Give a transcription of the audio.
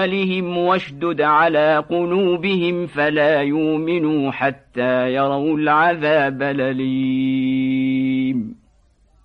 أموالهم واشدد على قلوبهم فلا يؤمنوا حتى يروا العذاب الأليم.